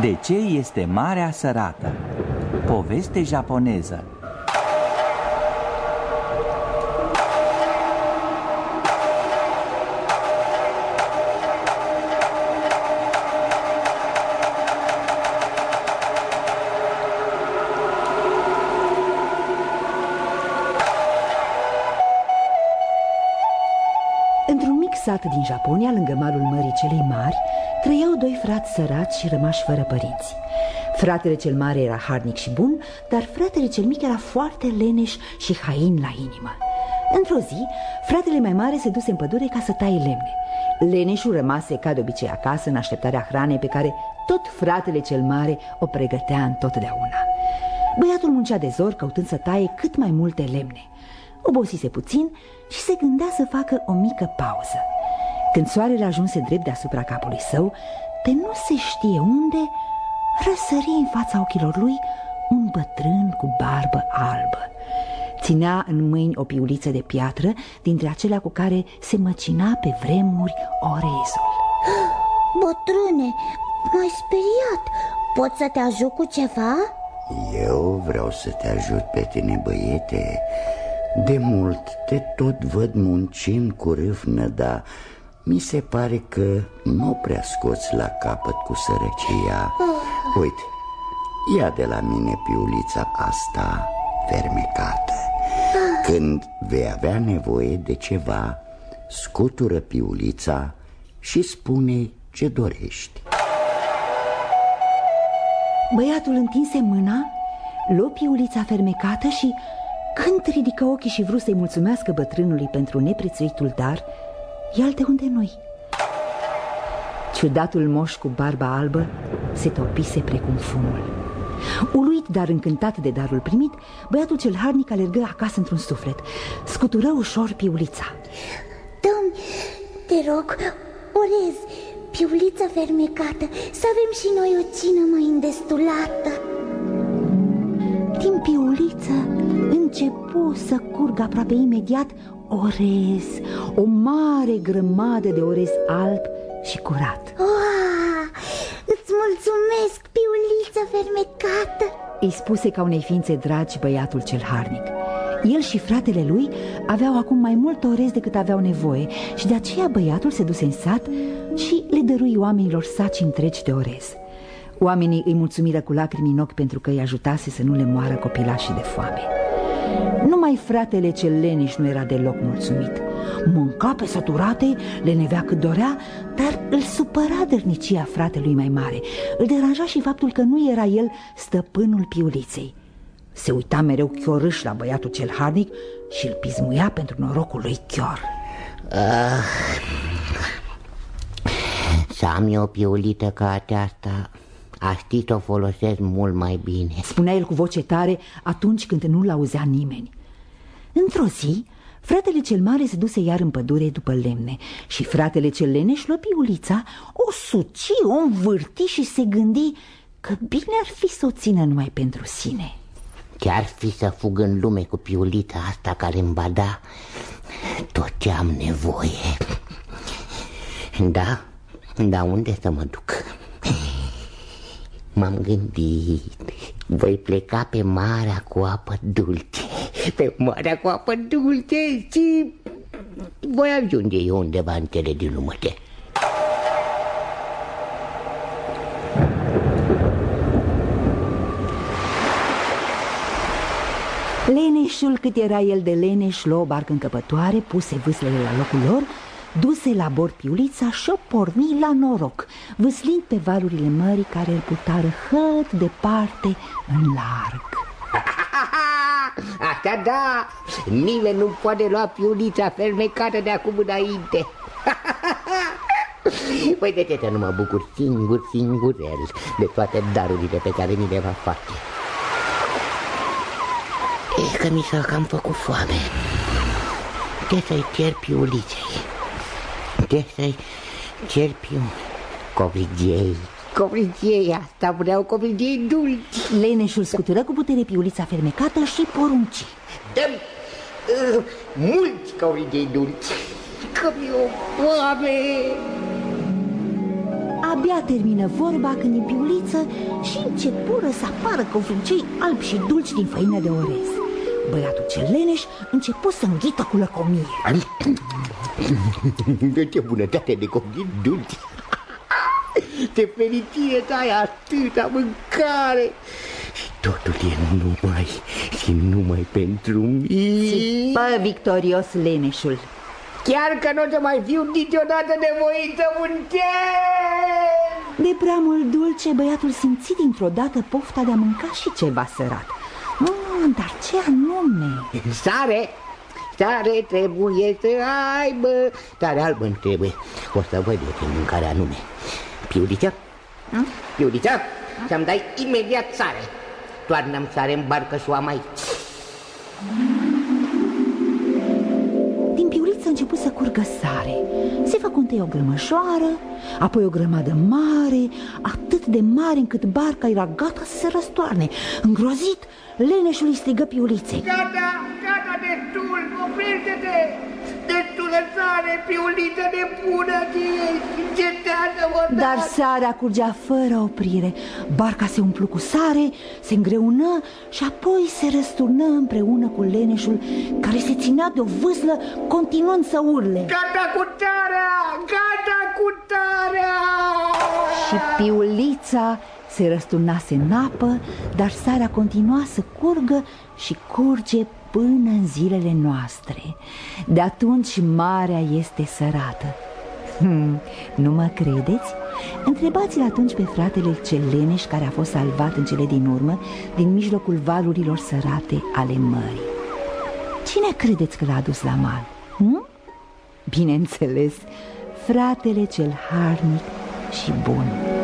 De ce este Marea Sărată? Poveste japoneză Într-un mic sat din Japonia, lângă malul mării celei mari, trăiau doi frați sărați și rămași fără părinți. Fratele cel mare era harnic și bun, dar fratele cel mic era foarte leneș și hain la inimă. Într-o zi, fratele mai mare se duse în pădure ca să taie lemne. Leneșul rămase ca de obicei acasă în așteptarea hranei pe care tot fratele cel mare o pregătea întotdeauna. Băiatul muncea de zor căutând să taie cât mai multe lemne. Obosise puțin și se gândea să facă o mică pauză. Când soarele ajunse drept deasupra capului său, de nu se știe unde, răsări în fața ochilor lui un bătrân cu barbă albă. Ținea în mâini o piuliță de piatră, dintre acelea cu care se măcina pe vremuri orezul. Bătrâne, m-ai speriat. Pot să te ajut cu ceva? Eu vreau să te ajut pe tine, băiete De mult te tot văd muncind cu râvnă, dar mi se pare că nu prea scoți la capăt cu sărăcia. Uite, ia de la mine piulița asta fermecată. Când vei avea nevoie de ceva, scutură piulița și spune ce dorești. Băiatul întinse mâna, luă piulița fermecată și, când ridică ochii și vrut să-i mulțumească bătrânului pentru neprețuitul dar, ia de unde noi. Ciudatul moș cu barba albă se topise precum fumul. Uluit, dar încântat de darul primit, băiatul cel harnic alergă acasă într-un suflet. Scutură ușor piulița. Dă-mi, te rog, orez, piulița fermecată Să avem și noi o cină mai îndestulată Din piuliță începu să curgă aproape imediat orez O mare grămadă de orez alb și curat oh, Îți mulțumesc, piulița fermecată Îi spuse ca unei ființe dragi băiatul cel harnic el și fratele lui aveau acum mai mult orez decât aveau nevoie și de aceea băiatul se duse în sat și le dărui oamenilor saci întregi de orez. Oamenii îi mulțumiră cu lacrimi în ochi pentru că îi ajutase să nu le moară copilașii de foame. Numai fratele cel leniș nu era deloc mulțumit. Mânca pe săturate, le nevea cât dorea, dar îl supăra dărnicia fratelui mai mare. Îl deranja și faptul că nu era el stăpânul piuliței. Se uita mereu chiorâș la băiatul cel harnic și îl pismuia pentru norocul lui chior. Ah, să am eu o piulită ca aceasta A ști o folosesc mult mai bine. Spunea el cu voce tare atunci când nu-l auzea nimeni. Într-o zi, fratele cel mare se duse iar în pădure după lemne Și fratele cel leneș lua piulița, o suci, o învârti și se gândi că bine ar fi să o țină numai pentru sine. Chiar fi să fug în lume cu piulita asta care îmi bada tot ce am nevoie. Da, da unde să mă duc? M-am gândit. Voi pleca pe marea cu apă dulce. Pe marea cu apă dulce și voi ajunge eu undeva în cele din lumăte Leneșul, cât era el de leneș, luă o barcă încăpătoare, puse vâslele la locul lor, duse la bord piulița și o porni la noroc, vâslind pe valurile mării care îl putară hăt departe în larg. Asta da, nimeni nu poate lua piulița fermecată de acum înainte. Păi de ce nu mă bucur singur, singurel de toate darurile pe care mi le va face? E că mi s-a cam făcut foame De să-i cer piuliței De să-i cer piu Covidiei. Covidiei, asta vreau covidiei dulci. Leneșul scutură cu putere piulița fermecată și porunci Dăm uh, mulți covidiei dulci. Că mi-o foame. Abia termină vorba când din piuliță și începură să apară covrincei albi și dulci din făină de orez. Băiatul cel leneș început să înghită cu lăcomie. De ce bunătate de copii dulci! Ce fericire să ai atâta mâncare! Și totul e numai și numai pentru mine. Țipă victorios leneșul. Chiar că nu o să mai fiu niciodată nevoit să muncesc! De prea mult dulce, băiatul simți dintr-o dată pofta de a mânca și ceva sărat. Mm, dar ce anume? Sare! Sare trebuie să aibă Sare albă îmi trebuie O să văd eu ce mâncare anume Piuliță? Hm? Piuliță? Să-mi dai imediat sare Toarnă-mi sare în barcă și o am aici început să curgă sare. Se făcu întâi o grămășoară, apoi o grămadă mare, atât de mare încât barca era gata să se răstoarne. Îngrozit, leneșul îi strigă piuliței. Gata, gata, destul, oprește-te Destulă sare, piuliță nebună ce ești Încetează-mă Dar sarea curgea fără oprire. Barca se umplu cu sare, se îngreună și apoi se răsturnă împreună cu leneșul care se ținea de o vâslă continuând să urle. Gata cu tarea, gata cu tarea Și piulița se răsturnase în apă, dar sarea continua să curgă și curge până în zilele noastre. De atunci marea este sărată. Hmm, nu mă credeți? Întrebați-l atunci pe fratele cel leneș care a fost salvat în cele din urmă din mijlocul valurilor sărate ale mării. Cine credeți că l-a adus la mal? Hm? Bineînțeles, fratele cel harnic și bun.